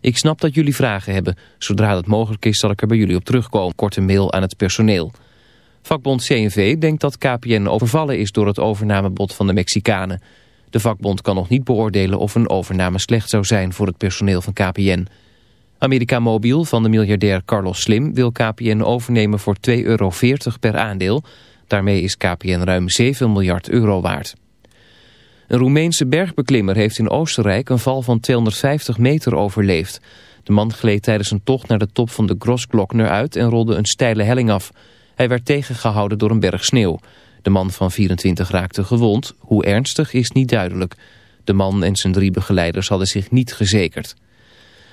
Ik snap dat jullie vragen hebben. Zodra dat mogelijk is zal ik er bij jullie op terugkomen. Korte mail aan het personeel. Vakbond CNV denkt dat KPN overvallen is door het overnamebod van de Mexicanen. De vakbond kan nog niet beoordelen of een overname slecht zou zijn voor het personeel van KPN. America Mobiel van de miljardair Carlos Slim wil KPN overnemen voor 2,40 euro per aandeel. Daarmee is KPN ruim 7 miljard euro waard. Een Roemeense bergbeklimmer heeft in Oostenrijk een val van 250 meter overleefd. De man gleed tijdens een tocht naar de top van de Grossglockner uit en rolde een steile helling af. Hij werd tegengehouden door een berg sneeuw. De man van 24 raakte gewond. Hoe ernstig is niet duidelijk. De man en zijn drie begeleiders hadden zich niet gezekerd.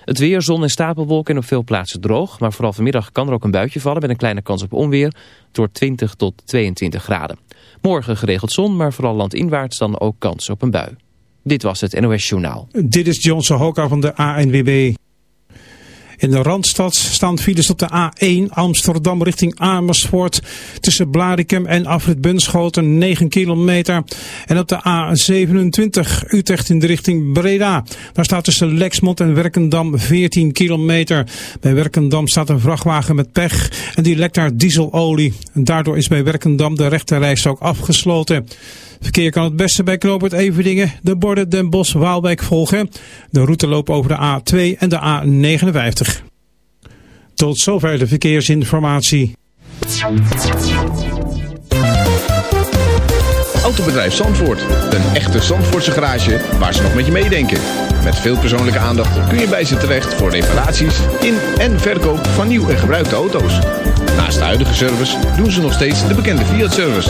Het weer, zon en stapelwolken en op veel plaatsen droog. Maar vooral vanmiddag kan er ook een buitje vallen met een kleine kans op onweer. Door 20 tot 22 graden. Morgen geregeld zon, maar vooral landinwaarts dan ook kans op een bui. Dit was het NOS Journaal. Dit is Johnson Hoka van de ANWB. In de Randstad staan files op de A1 Amsterdam richting Amersfoort. Tussen Blarikum en Afrit Bunschoten 9 kilometer. En op de A27 Utrecht in de richting Breda. Daar staat tussen Lexmond en Werkendam 14 kilometer. Bij Werkendam staat een vrachtwagen met pech. En die lekt naar dieselolie. En daardoor is bij Werkendam de rechterreis ook afgesloten. Verkeer kan het beste bij Knoopert Everdingen de borden Den Bosch Waalwijk volgen. De route loopt over de A2 en de A59. Tot zover de verkeersinformatie. Autobedrijf Zandvoort. Een echte Zandvoortse garage waar ze nog met je meedenken. Met veel persoonlijke aandacht kun je bij ze terecht voor reparaties in en verkoop van nieuw en gebruikte auto's. Naast de huidige service doen ze nog steeds de bekende Fiat-service.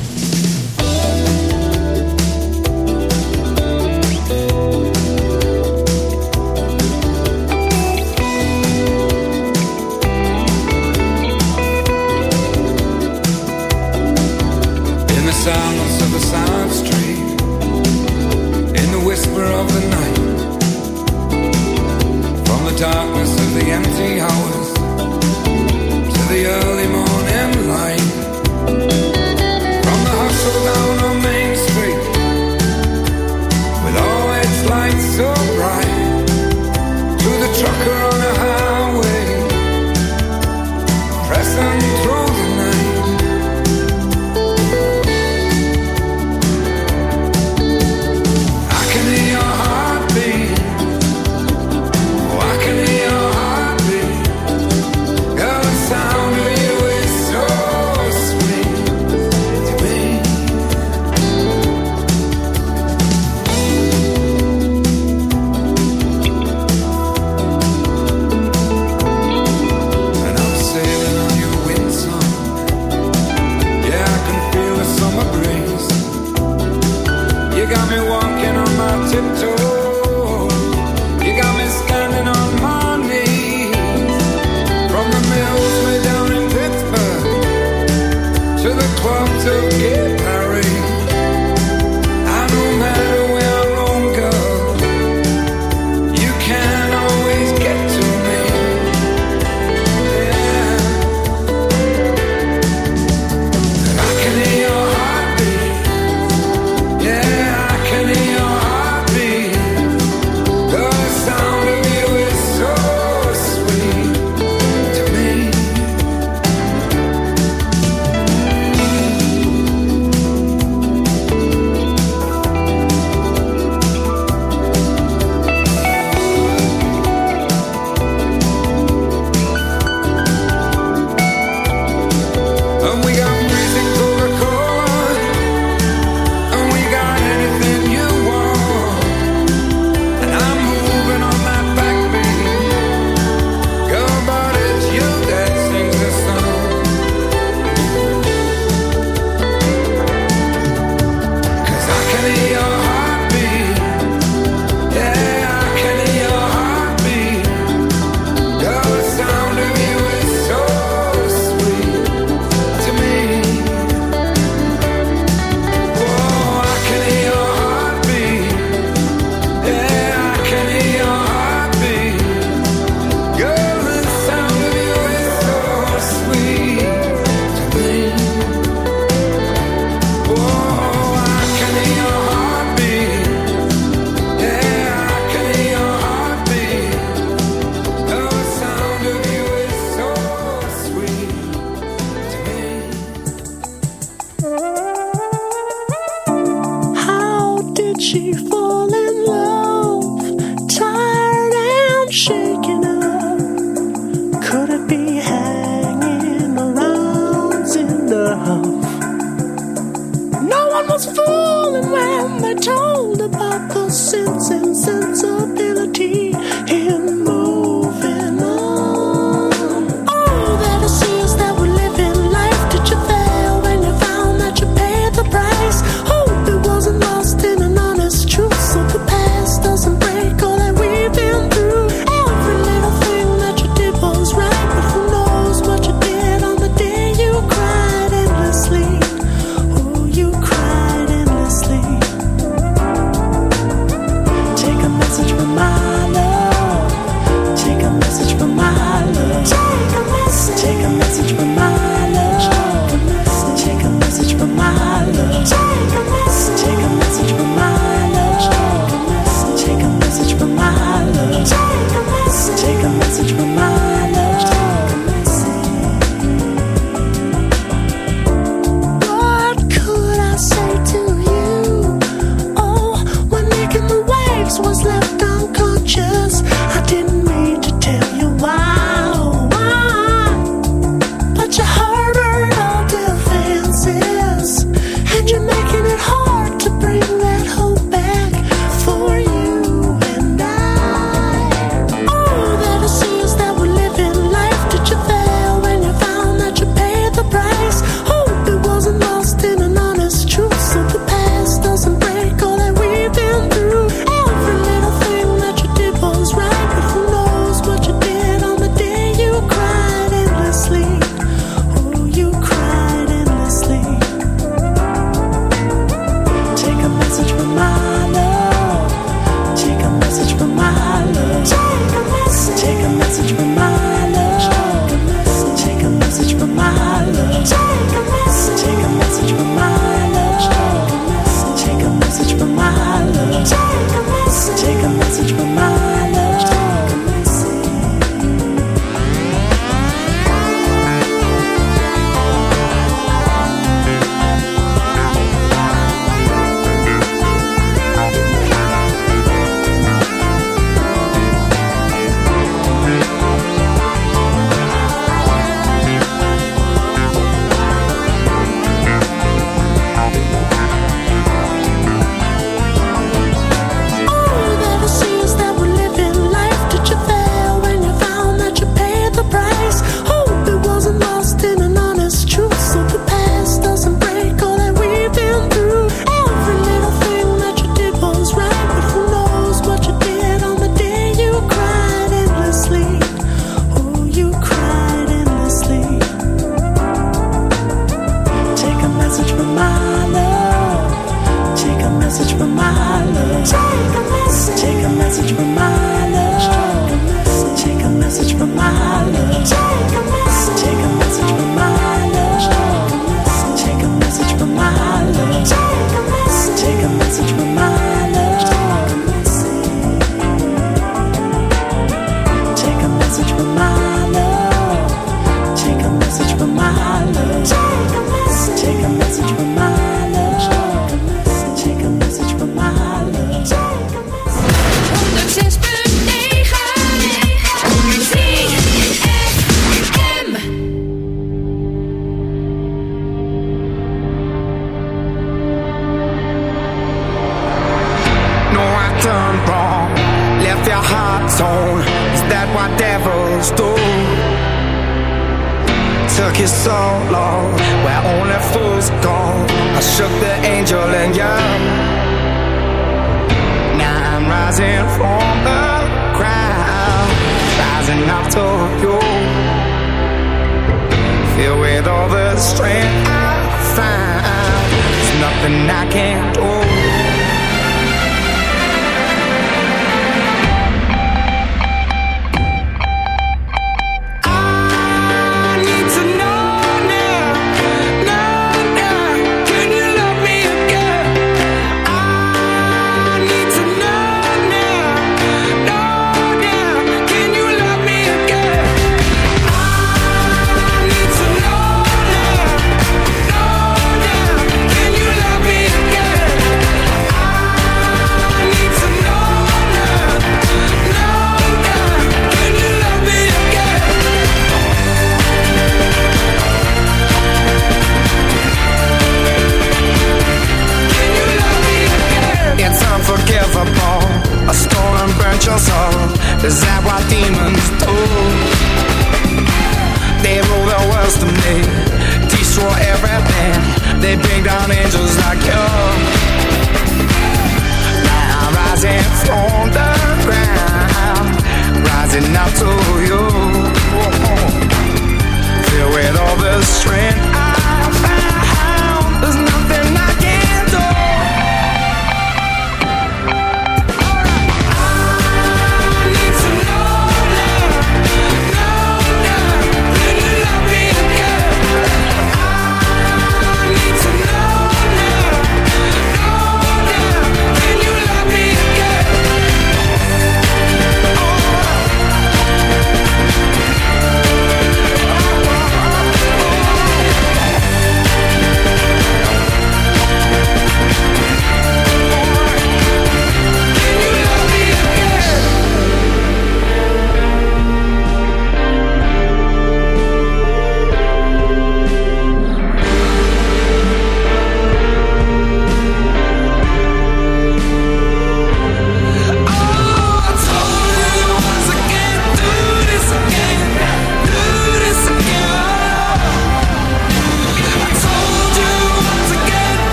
of the night, from the darkness of the empty hours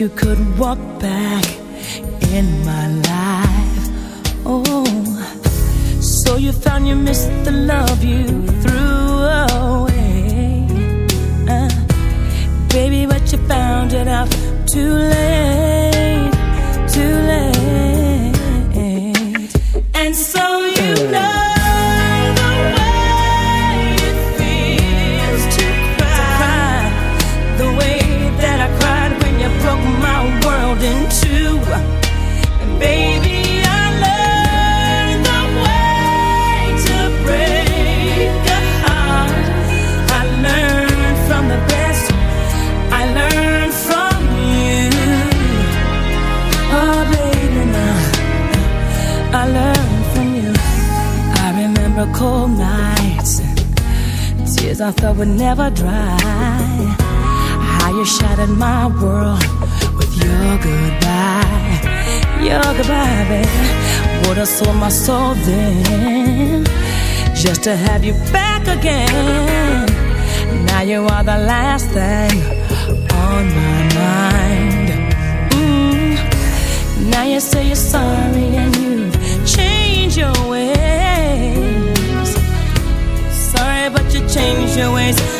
you could walk back. you shattered my world with your goodbye. Your goodbye, baby. What I sold my soul then just to have you back again. Now you are the last thing on my mind. Mm. Now you say you're sorry and you change your ways. Sorry, but you change your ways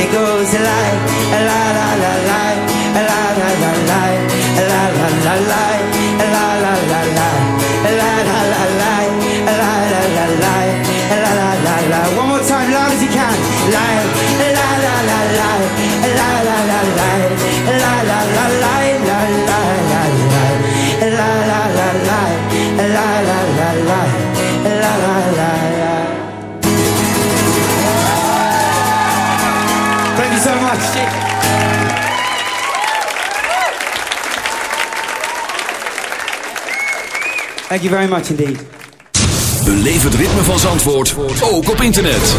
it goes like, lie, a la la la la, la la la la, la la. Thank you very much indeed. Beleef het ritme van Zandvoort, ook op internet.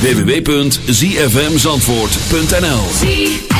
www.zfmzandvoort.nl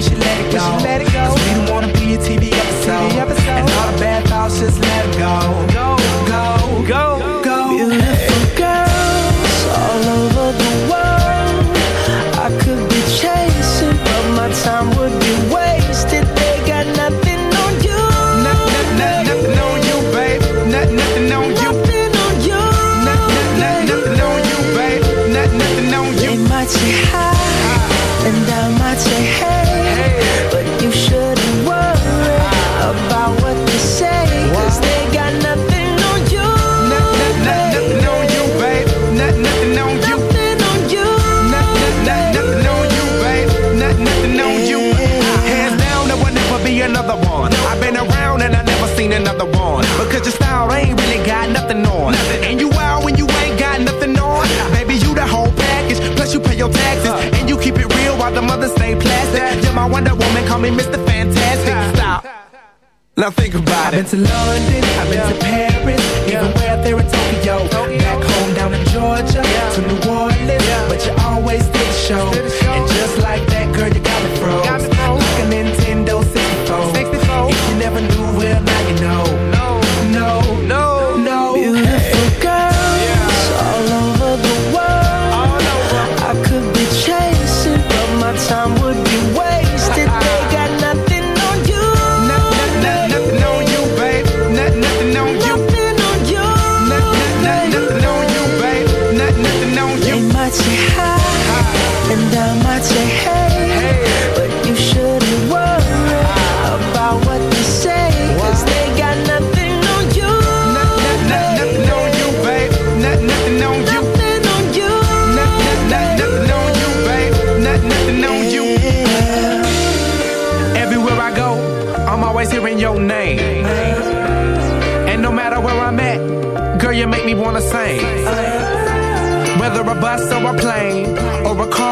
we should let it go. We, let it go. Cause we don't wanna be a TV episode. And all the bad thoughts, just let it go, go, go. One. Because your style ain't really got nothing on. And you out when you ain't got nothing on. Baby, you the whole package. Plus you pay your taxes. And you keep it real while the mothers stay plastic. You're my Wonder Woman, call me Mr. Fantastic. Stop. Now think about it. I've been to London, I've been to Paris, yeah. even where there in Tokyo.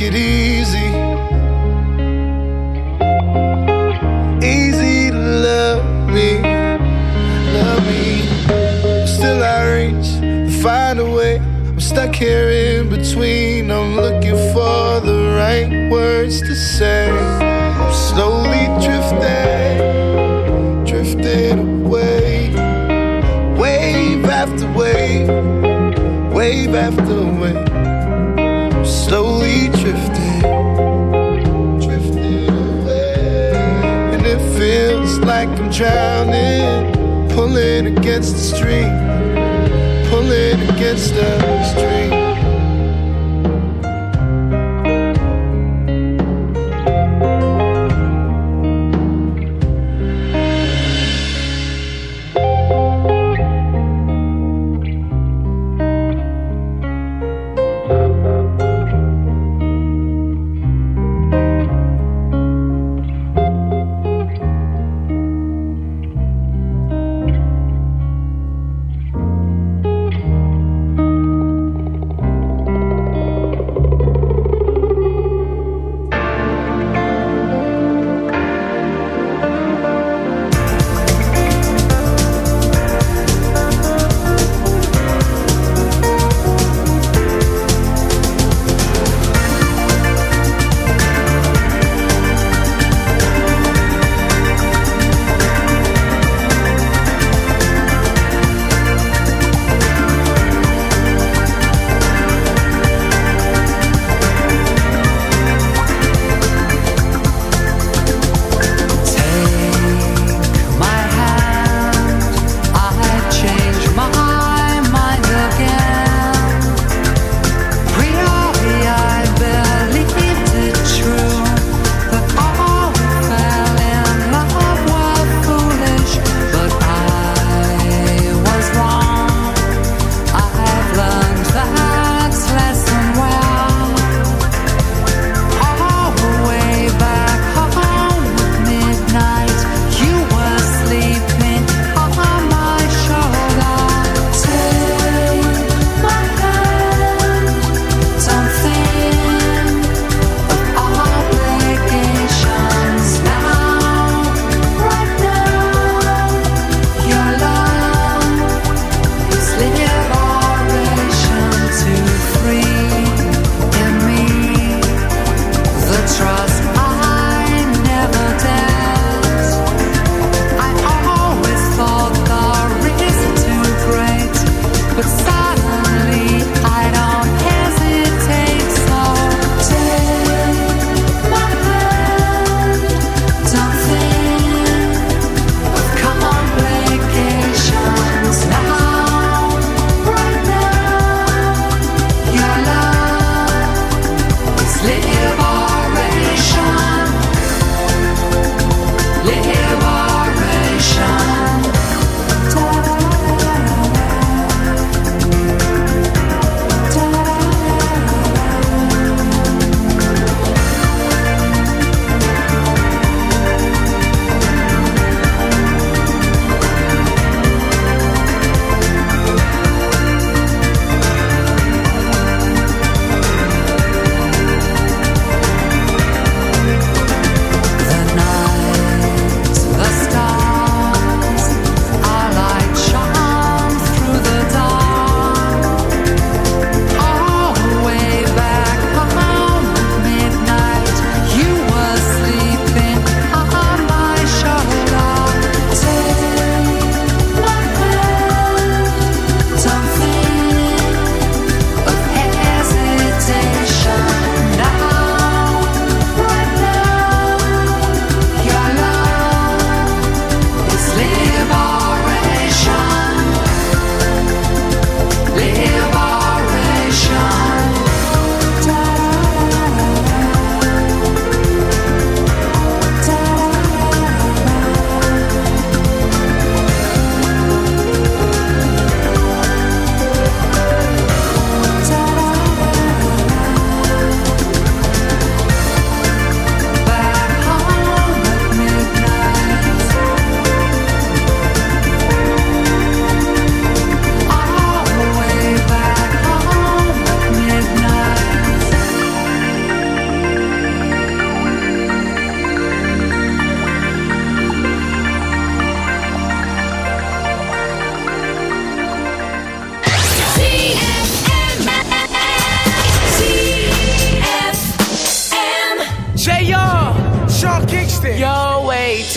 It easy. Pulling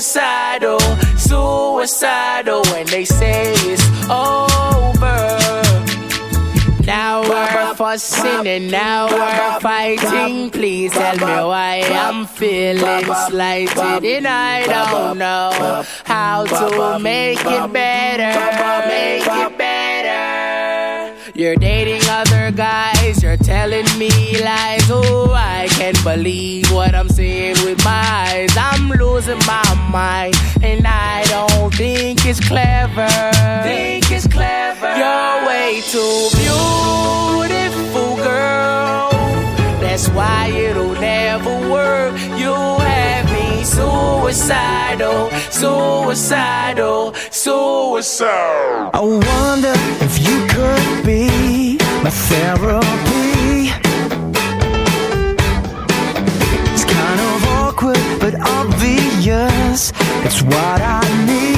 suicidal, suicidal when they say it's over. Now we're fussing and now we're fighting. Please tell me why I'm feeling slighted and I don't know how to make it better. Make it better. You're dating other guys, you're telling me lies. Oh, I can't believe what I'm seeing with my eyes. I'm losing my mind, and I don't think it's clever. Think it's clever. You're way too beautiful, girl. That's why it'll never work. You have me suicidal, suicidal, suicidal. I wonder if you could be my therapy. It's kind of awkward, but obvious. It's what I need.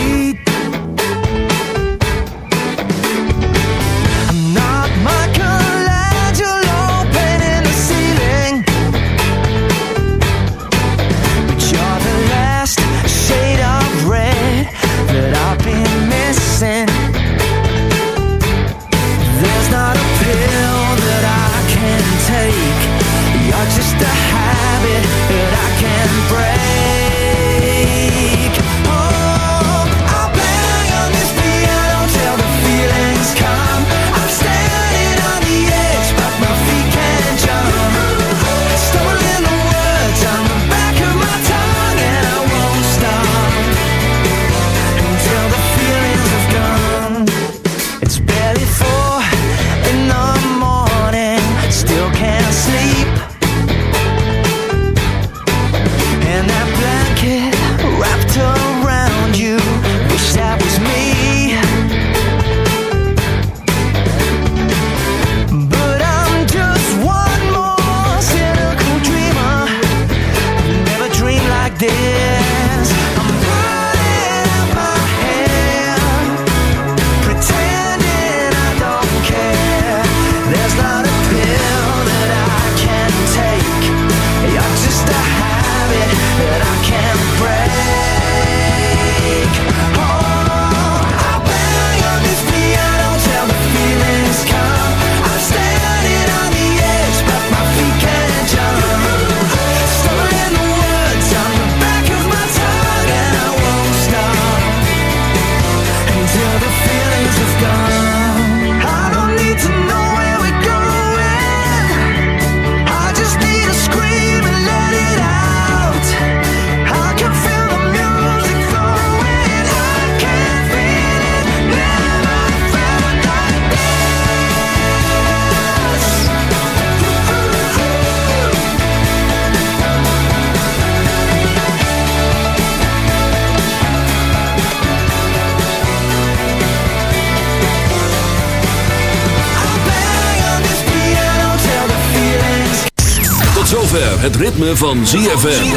Het ritme van ZFM.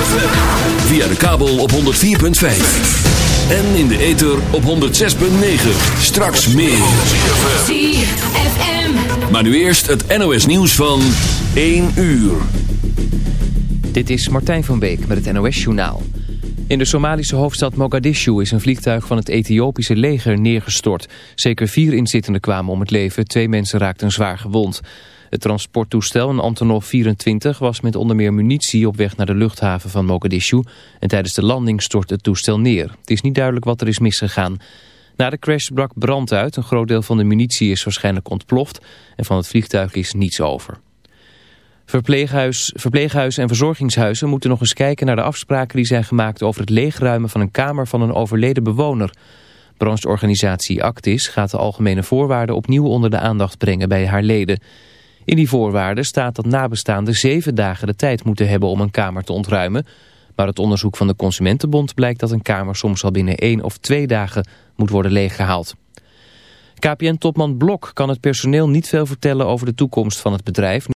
Via de kabel op 104.5. En in de ether op 106.9. Straks meer. ZFM. Maar nu eerst het NOS nieuws van 1 uur. Dit is Martijn van Beek met het NOS-journaal. In de Somalische hoofdstad Mogadishu is een vliegtuig van het Ethiopische leger neergestort. Zeker vier inzittenden kwamen om het leven, twee mensen raakten zwaar gewond. Het transporttoestel, een Antonov 24, was met onder meer munitie op weg naar de luchthaven van Mogadishu. En tijdens de landing stortte het toestel neer. Het is niet duidelijk wat er is misgegaan. Na de crash brak brand uit. Een groot deel van de munitie is waarschijnlijk ontploft. En van het vliegtuig is niets over. Verpleeghuis, verpleeghuizen en verzorgingshuizen moeten nog eens kijken naar de afspraken die zijn gemaakt over het leegruimen van een kamer van een overleden bewoner. Brancheorganisatie Actis gaat de algemene voorwaarden opnieuw onder de aandacht brengen bij haar leden. In die voorwaarden staat dat nabestaanden zeven dagen de tijd moeten hebben om een kamer te ontruimen. Maar het onderzoek van de Consumentenbond blijkt dat een kamer soms al binnen één of twee dagen moet worden leeggehaald. KPN-topman Blok kan het personeel niet veel vertellen over de toekomst van het bedrijf.